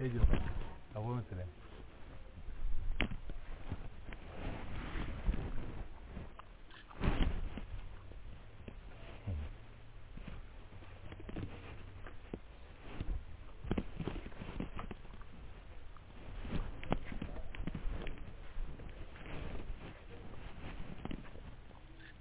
Ejo, awo nsere.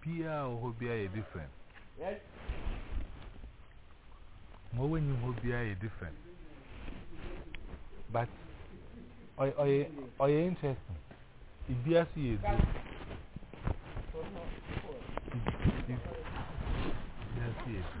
Biaa wɔ hɔ biaa yɛ different Mo wɔ nyi hɔ biaa yɛ different But ɔyɛ interesting Biaa so yɛ du Biaa so yɛ du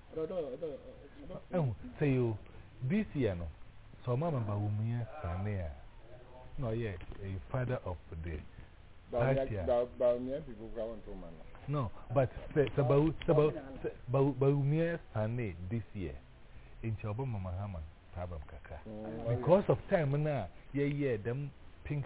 Ehu sɛ yo this year no sɛ ɔma ma bawumia sane a na ɔyɛ a father of the party a bawumia people kura wɔn to ma no no but sɛ sɛ bawu sɛ bawu sɛ bawu bawumia sane this year nti ɔbɛ mama hama problem kakra because of time na yɛyɛ dɛm pink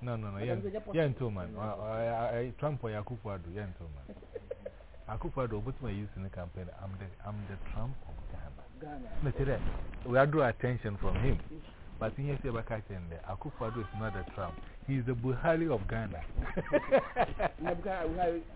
no no no yɛ nto man trump ɔyɛ akufo ado yɛ nto man akufo ado ɔbɛtumi ayi si ne campaign i'm the i'm the trump of ghana na kyerɛ dɛ we are draw attention from him but ihe sɛ ɛbɛka kyerɛ no dɛ akufo ado is not the trump he is the buhari of ghana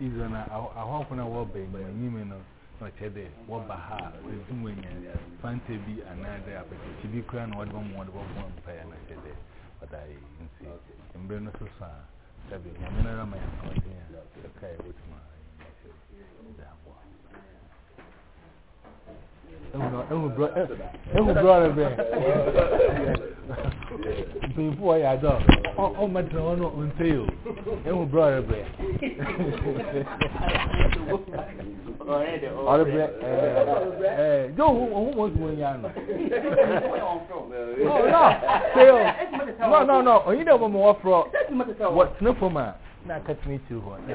Israel na ahɔho na wɔba enyim no na ɔkyerɛ dɛ wɔba ha a wɔdze mu enya fanta bi anaadɛ apɛkyɛkyɛ bi koraa na wɔde bɛma wɔde bɛbɔ mpaeɛ na kyerɛ dɛ ɔda ayɛ nti mmerɛ no so so a sɛbi nyame no ara ma yɛ ahoɔden a ɛka yɛ wotumi a ɛnyɛ sɛ ɛda aboa ehu brɔ ehu brɔ rɛ brɛ mpanyinfo wɔ yɛ adɔ ɔ ɔ mɛ tẹ̀lé wọn ò ń tẹ̀ yìí o ehu brɔ rɛ brɛ ɔrɛ brɛ ɛɛ ɛɛ jọ ohun ohun mọ̀ oṣù wọn yà nù. ọ̀ náà ṣe o náà náà náà òyìn dẹ̀ mọ̀ mọ̀ wọ́n fọ̀rọ̀ wọ́n tẹ̀lé fọ́ọ̀mù à náà kẹ́tìmí tì hù ọ̀ ẹ̀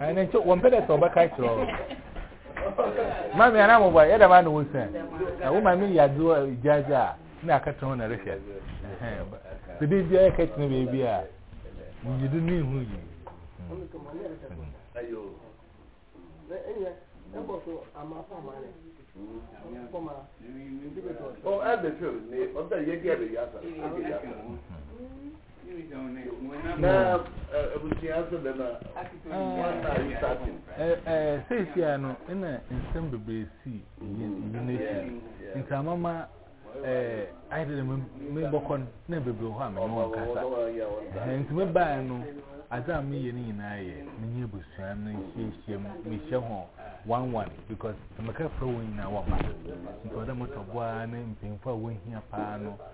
ɛne nti wɔmpɛ dɛ sɛ wɔbɛka kyerɛ wo mame ana mobɔ yɛ dɛm ana wɔsua na wo mame yɛ adze wɔ gyaagye a na akɛtɛ ho na rehwɛ bebe bia yɛ kɛtena baabi a yiyido ne hu yi Oh, I bet you, or that you get it, yes, I get it. seesia no ɛna nsɛm bebree si unation nti amama ayɛ dɛ mebɔkɔ no na bebree hɔ a mene wɔn kasa nti mebaeɛ no adze a meyɛ no nyinaa yɛ menye abusua no nhyiahyia mu mehyɛ ho one one because mekɛfrɛ wɔn nyinaa wɔba nti ɔdɛ motɔboa ne mpanyinfoɔ a wɔhia paa no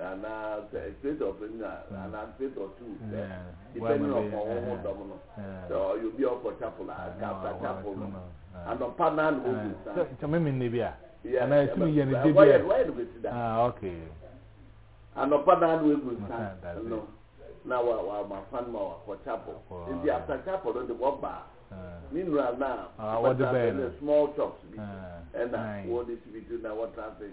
anaasɛ Creator of Enyo a hmm. anaa Creator of Two sɛ depending upon wɔn ho eh, dɔm no eh. sɛ ɔyɛ obi a ɔkɔ chapel a ah, ka after chapel no ah. anɔpa naa na obi san. sɛ kyɛmɛ mi nne bi a anaa esi mi yɛ ne de bi a wɔyɛ no wɔyɛ no bɛ ti da ah, anɔpa naa na obi san no na wa wa ma fan ma wa kɔ chapel nti after chapel no de wɔ baa ne nura naa wɔde bɛyɛ no small chops bi ɛna wɔde ti bi tu na wɔtra se.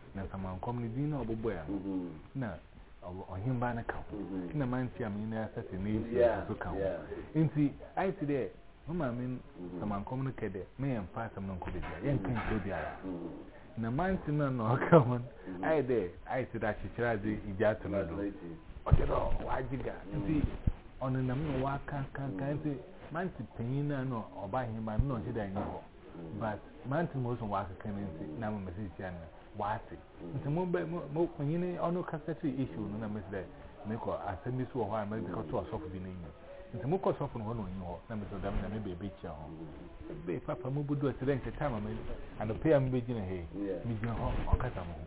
na nsamankɔm no din na ɔbobɔɛ ano na ɔhemba no ka ho mm-hmm. na manti a me nyinaa sɛte na esi nso ka ho nti ayɛ te dɛ me maame nsamankɔm mm-hmm. no kɛ dɛ me yɛn mfa asɛm no nkɔ baabi a yɛn nka nkyerɛ biara mm-hmm. na manti no na ɔka ho no ayɛ dɛ ayɛ te dɛ akyekyere adze igya ato no do ɔkyɛ dɛ wagye ga nti ɔnenam na waka kankan nti manti panyin no a na ɔba ahemba no na ɔhyɛ dɛ anyɛ hɔ but mante mo so wɔakeka no nti na mo mesi tia no wɔate nti mo bɛ mo mo nyine ɔno kasa ti issue no na mo sɛ mekɔ asɛm bi so wɔ hɔ a mɛde kɔto ɔsɔfo bi n'anim nti mo kɔ sɔfo no hɔ na ɔnyi hɔ na mesɛ dɛm na me baabi kyia hɔ ebe papa mo budu ɔte dɛ nkyɛ time a me anɔpɛ a mebɛgyina hɛ megyina hɔ ɔkasa mo ho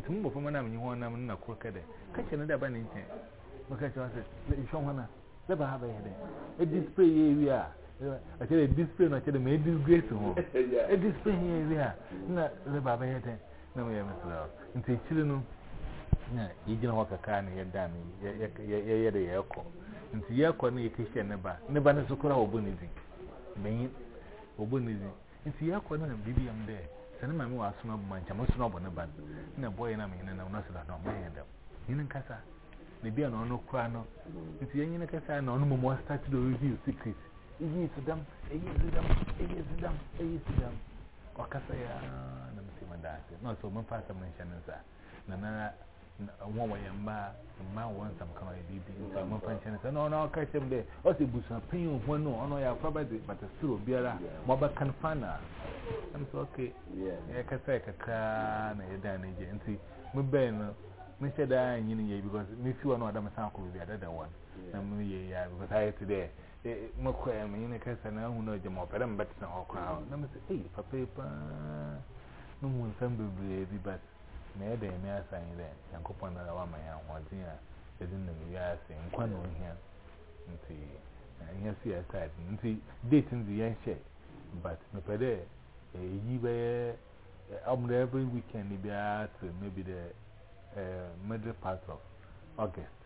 nti mo bɔfo mo na menyi hɔ nam no na koro kɛ dɛ kakyɛ no dɛ aba ne nkyɛn mokɛkyɛ hɔ sɛ nhwɛ hɔ no sɛ baa bɛyɛ dɛ edi spray yɛ ewie a ɛkyɛ dɛ edi spray na ɛkyɛ dɛ mɛ edi grace ho edi spray yɛ ewie a na sɛ baa bɛyɛ dɛ na mo yɛ mo srɛ o nti akyiri no na yɛgyina hɔ kakra na yɛda no yɛyɛ dɛ yɛkɔ nti yɛkɔ na yɛkɛhyɛ ne ba ne ba no so koraa wɔbɔ ne din bɛnyin wɔbɔ ne din Ntsi yɛkɔ no na mede bia mu dɛ, Sɛ ne maame ɔasom abo mu a, nkyɛ moso ɔbɔ ne ban. Nna ebɔyɛ no ama hɛn enam no ase dada, ɔmma hɛn dɛm. Nyin kasa. Na bia na ɔno kora no. Ntsi yɛnyin kasa na ɔno mom ɔstart do reveal secret. Iyi si dɛm, iyi si dɛm, iyi si dɛm, iyi si dɛm. Ɔkasa yɛ aaa na mese meda ase. Na ɔse ɔmfa asɛm no nhyɛ ne nsa. na na wɔn wɔyɛ mmaa mmaa wɔn nsɛm kan ɔyɛ biribi nti wɔn mfa nkyɛn sɛ ɔno ɔka kyerɛ mu dɛ ɔsɛ ebusua panyin ohun no ɔno ɔyɛ afra bɛde bata soro obiara ma ɔbɛkan fana ɛm sɛ ɔke ɛyɛ kasa yɛ kakraa na ɛyɛ dan ne gye nti me bɛn no me hyɛ daa nyi ne yɛ because me fi hɔ na ɔda me san kɔ baabi adada wɔn na me yɛ yɛ because ayɛ te dɛ mo kɔ ɛm nyine kasa na ahun ɔgye ma ɔpɛ dɛ mo bɛtena hɔ koraa na me sɛ ɛyi papa yi paa No mu nsɛm bebree bi ba sɛ, Mɛyɛ dɛn me asa anyi dɛ Nyankopɔn ara wama yɛn ahoɔdzen a yɛdze nam wiadze nkwa na ohia ntsi na nnyɛ se yɛtaa dze no ntsi date no dze yɛnhyɛɛ but mepɛ dɛ eyi bɛyɛ ɔmo dɛ every weekend biara tse maybe dɛ eh middle part of August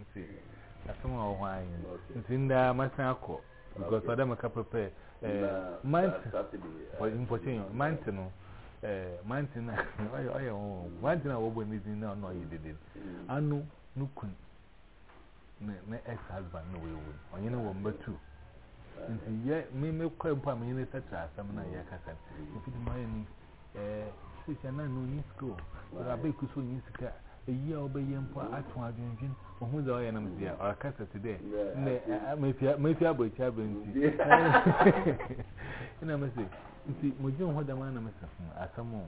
Nti asɛm a ɔwɔ hɔ ara nye no. Nti ndɛ ara mɛsan akɔ because ɔdɛ meka pɛpɛ ɛɛ mante mpɔkyɛ yɛn mante no ɛɛ mante na ɔyɛ ɔyɛ wɔn mante na wɔbɔ ne din na ɔno ɔyɛ dede ano no kun ne ne ex husband na wɔyɛ wɔn ɔnye ne wɔn bɛtu nti yɛ me me kɔ mpo a me yɛ ne sɛ tra asɛm na yɛ kasa nti de ma yɛ ni. Sisi na no ni school. Ora be kuso ni sika. Eyi a obe ye mpo ato adwendwen. Ohu za oye nam dia. Ora kasa ti de. Ne mafia mafia abochi abenti. Ina me se nti mo gye ho dama na me se ho asamo.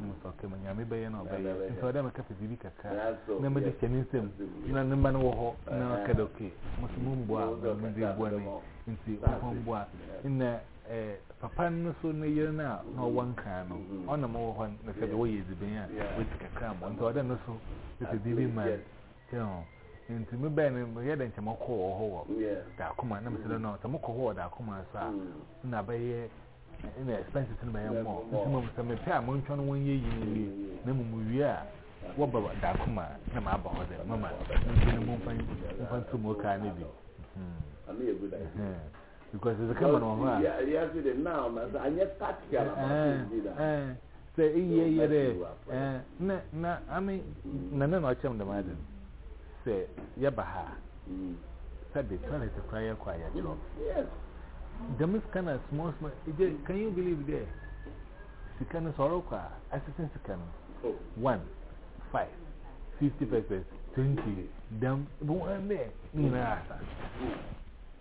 Mo so ke manya me beye na obeye. Nti oda me kape bibi kaka. Na me de che ni nsem. Na ne ma no wo ho. Na ka de okay. Mo so mo mbo a. Mo de bo ne. Nti mo mbo a. Ina Eh, papa no so ne yere no a na ɔwɔ nkran no ɔna mo wɔ hɔ no sɛ deɛ wɔyɛ adziban a wɔsi kakra mmɔ nti ɔdɛ no so pɛpɛ biribi ma te ho nti me bɛn no yɛ dɛ nkyɛ mɔkɔ wɔ hɔ wɔ daakoma na mesɛ dɛ no sɛ mokɔ hɔ wɔ daakoma so a na bɛyɛ na expenses no bɛyɛ mmɔ nti mom sɛ mepɛ a montwa no wɔnyɛ yi no wie na mmom wie a wɔba daakoma na maaba hɔ dɛ mama nti no momfa nto mu kaa no bi because ɛsɛ kama na ɔho a wiase de now na sɛ anyɛ tactical na ma ti da sɛ eyi ɛyɛ dɛ ɛɛ na na ami na na na ɔkyɛm dɛm adi sɛ yɛba ha sɛ de toilet kura yɛ kɔ a yɛkyerɛ dɛm sika na small small ɛgye can you believe dɛ sika no sɛ ɔrekɔ a asese sika no oh. one five fifty pesos twenty dɛm bu ɛn dɛ ne nyinaa asa.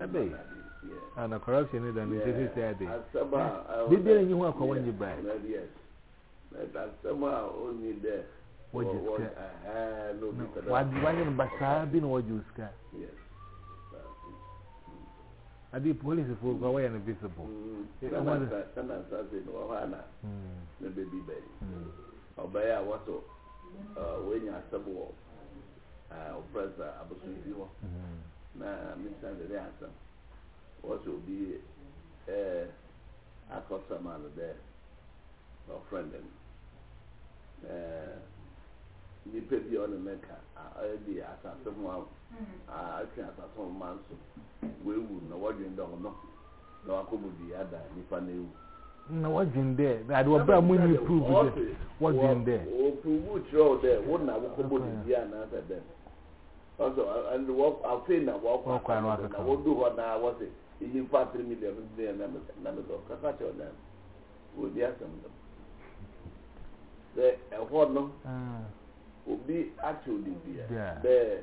ɛbɛyɛ ah, na corruption ne da no nkyɛ sisi ade biribiara nyi ho akwa wɔnye baa wɔgye sika wanyɛ no basaa bi na wɔgye sika ade polisi fo kura wɔyɛ no visible ɔbɛyɛ a wɔtɔ wɔanya asɛm wɔ Ɔfrɛ sɛ abosomfi hɔ na mesa dɛ dɛ asɛm wɔsɛ obi akɔsɛma no dɛ ɔfrɛ dɛ no na nipa bi a ɔne me ka ɛdi asase ho atwe asase ho ma nso wɔawu na wɔdwen dɛ ɔno na wakɔ mu de ada nipa na ewu. na wadwen dɛ ade wɔ bere a mo nyi prove dɛ wadwen dɛ. wɔ prove kyerɛw dɛ wo na wokɔ bɔ ne bi anaasɛ dɛ ɔsɛ ɛnde wɔ afei na wɔkɔ akɔ na wɔdu hɔ na wɔsɛ eyi nfa three million ne yɛ na mɛsɛ na mɛsɛ ɔkasa kyerɛw dɛ wɔ di asɛm dɛ sɛ ɛhɔ no obi akyerɛw ne bi dɛ.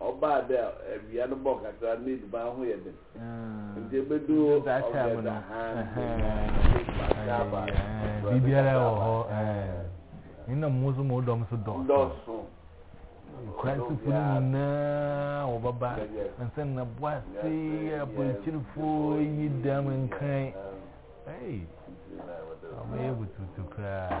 Ɔbaa dɛ awia no bɔ kakra ne edziban ho yɛ den. Ntsi ebedu ɔbɛdahaan. Biribiara wɔ hɔ. Ne na mo nso mo dɔm nso dɔɔso. Kransifo no nyinaa wɔbɛba nsɛ na boase apolikyirifo yi dɛm nkran. Wɔbɛyɛ butubutu koraa.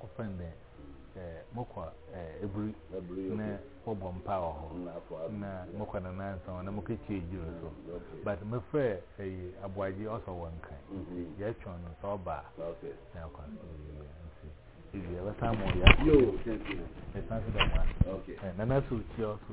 Wɔfrɛ no dɛn? Eh, mokɔ eh, ebri na wɔbɔ mpa wɔ hɔ na mokɔ no nansa na mokɛkyi adwuro so but mefrɛ ɛyi eh, aboagye ɔsɔ wɔ nkan nti yɛtwɔn no sɛ ɔba a na akɔ nti ebi ɛbɛsan mɔ yɛ ɛsan so dɛm a nana so tie ɔso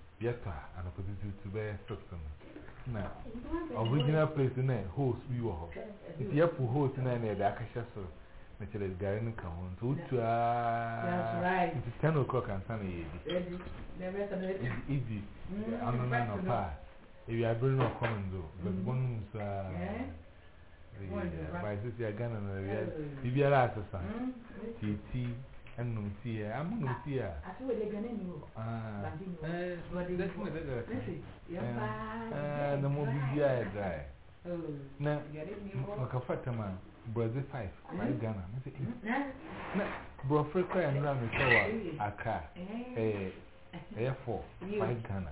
Yɛta anɔpa tutuutu bɛyɛ six no na original place na hose bi wɔ hɔ nti yɛpo hose na ɛna yɛde akɛhyɛ soro na kyerɛ gari no ka ho nti wotu aa nti ten o'clock ansa na yɛdi idi ano na nɔpa a ewiabere na ɔkɔm nso bɛbɔ no nso aa By sisi a Ghana na wia bibiara asesa ti ti ɛnum ti yɛ amu num ti yɛ. Ase wɔ de gana ni o. Bandi ni o. Ɛɛ dɛsi na dɛsi dɛsi. Ɛsɛ yɛ paa. Ɛɛ na mo bibiara yɛ dry. Na ɔkafa tama brɔdze five five Ghana. Na brɔfre kora yɛ nura mi sɛ wɔ akra ɛyɛ ɛyɛ four five Ghana.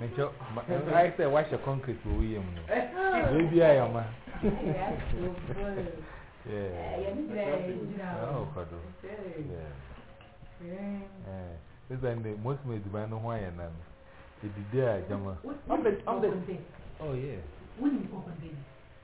Nkyɛ ayɛ sɛ wahyɛ concrete wɔ wo yam no. Baabi a yɛ ma. Ɔkɔ do. Ɛsɛ ndɛ most of aduban no ho ayɛ nan. Edidi a gyama. Oh yeah.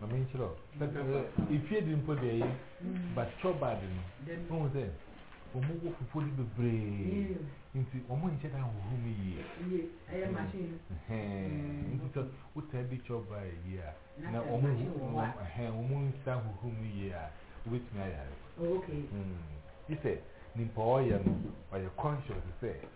ma me nkyerɛ o efie de mpo deɛ ye but chobad no wohu sɛ wɔn wɔ fufuo de bebree nti wɔn nhyɛ da ahohoro mu yie nti sɛ wotaa di chobad yie a na wɔn nsa ahohoro mu yie a wobɛtumi ayare gye sɛ nipa ɔyɛ no ɔyɛ conscious sɛ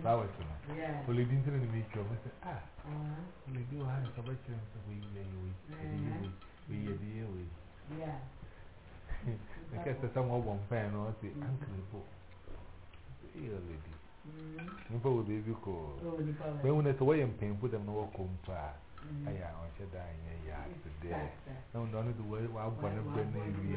flowers no oledi ntiri ne mi twɛ mo sɛ ah oledi wɔ ha nso ɔbɛkyerɛ nso wei yɛ yɛ wei ɛdi yɛ wei wei yɛ di yɛ wei ɛkɛ sɛ sɛ mo bɔ mpae no ɔsi ankiri po ɛyɛ oledi nipa wɔ beebi kɔ bɛn wɔn sɛ wɔyɛ mpanyinfo dɛm na wɔkɔ mpa ayɛ a ɔhyɛ da anyɛ yɛ ase dɛ na wɔn ɔno de wɔabɔ ne bɛ ne wie.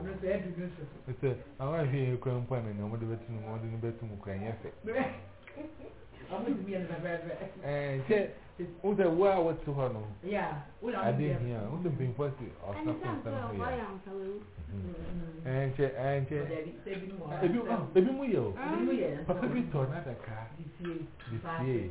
ɔno sɛ adu ne so sɛ awa ahwɛ yɛ kura mpo a na nea wɔde bɛto no wɔde no bɛto mu kura nyɛ fɛ nkyɛ wo sɛ wo a wote hɔ no ade hia wo sɛ mpanyimfoɔ se ɔsa fo nsa no ho yɛ nkyɛ nkyɛ ebi mu yɛ o papa bi tɔ n'adaka de sie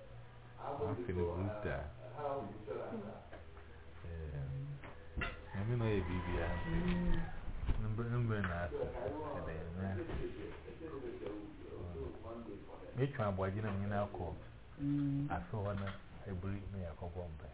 Afe no blue star. Nyame na ɔyɛ biribia nti. Mbrɛ na ase ɛdɛ na metwa aboagye na menyina akɔ afe hɔ na ebiri na yɛakɔbɔ mpae.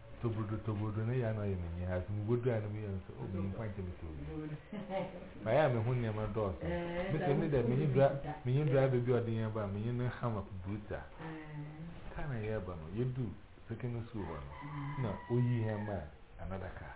Tobrodo tobrodo ne yɛ na ɔyɛ me nyiha so mubodu a no meyɛ nso o meyi mpo ankyɛ mesɛ obi mayɛ a me ho nneɛma dɔɔso mete ne dɛ menye dra menye driver bi ɔde yɛn ba menye ne hama kubuta kaa na yɛ ba no yɛdu secondary school hɔ no na oyi yɛn ma another car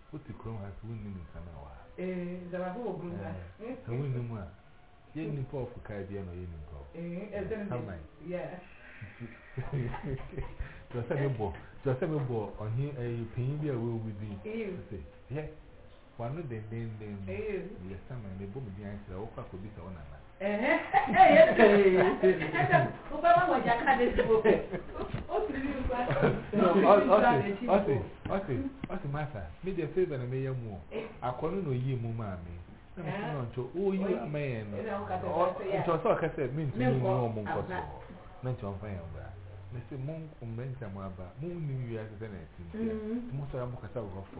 Wo te kurom ha so wo nnim nsɛm a ɛwɔ ha. Ee, Nzalafo wɔ kurom ha. Ee, sɛ wo nnim a, yɛ nni pɔɔfo kaa bia na ɔyɛ nnim pɔɔ. Ee, ɛsɛ ne nnim. Yeah. Tɔ sɛ me bɔ, tɔ sɛ me bɔ ɔhe ɛyɛ panyin bi a wɔawu din. Ee. Sɛ, yɛ, wano dendenden. Ee. Yɛ sɛ ma me bɔ me din akyerɛ, wokɔ akɔbisa wo nana. Ɛhɛ ɛyɛ eh, pɛɛ eh, ɛsɛ eh, wobɛma wɔ gyaka de ti boko wotumi mi nkura ɔsi ɔsi ɔsi ɔsi masa mi deɛ favour na meyɛ mu akɔ no na oyi mu maa mi na mi sini ɔntɔ oyi ama yɛn no ntɔ sɛ ɔka sɛ mi ntumi mu wɔn mu nkɔ so na ntɔ nfa yɛn bra na sɛ mo mmerɛ ntɛm aba mo nni wiase sɛ na ɛte nti mo sɔrɔ mo kasa wɔ hɔ fɔ.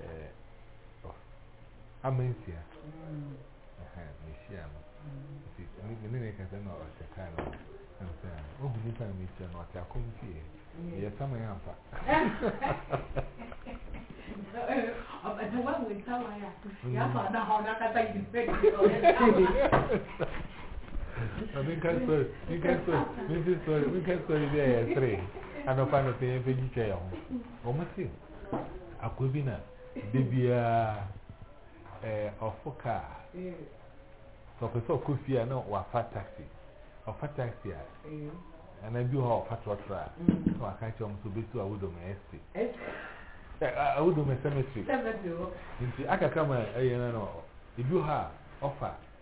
Eh, oh, amansia. Mehyia no. Nti, me ne ne kasa na ɔhyɛ kaa no. Nsa, ohu nipa a mehyia no, ɔte akɔm fie. Yɛ saman ampa. Ɔbɛte wa wo nsa wa ya. Yafa na hɔ na kasa yi fɛ. Ɔbɛ nka sɔri, nka sɔri, nka sɔri, nka sɔri bi a yɛ sere. Anɔpa no pɛ yɛn fɛ gyi kyɛ yɛn ho. Wɔn si. Akoa bi na da biara eh, ɔfo kaa sɛ ɔpɛ sɛ ɔkɔ fie a na wafa taxi ɔfa taxi a ɛna bi hɔ ɔfa trɔtrɔ a na waka kyerɛ ɔmo so bɛsi awodom ɛsi awodom cemetery nti akaka ma ɛyɛ na no ebi hɔ a ɔfa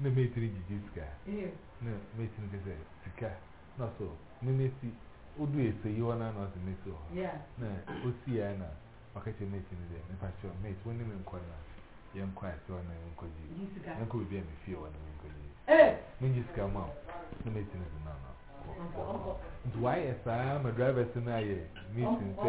Na metiri gyigye sika na metiri kɛ sɛ sika na so ne ne si odu ese yi ɔna na ɔse mesi ɔhɔ na osi ya na ɔka kyerɛ mate ne dɛ mepa kyerɛ mate wo ne me nkɔ na yɛ nkɔ ase ɔna me nkɔ gye yɛ nkɔ bebia me fie ɔna me nkɔ gye me gye sika ma na mate ne se na na kɔ nti wayɛ saa ma driver se na ayɛ meeting sɛ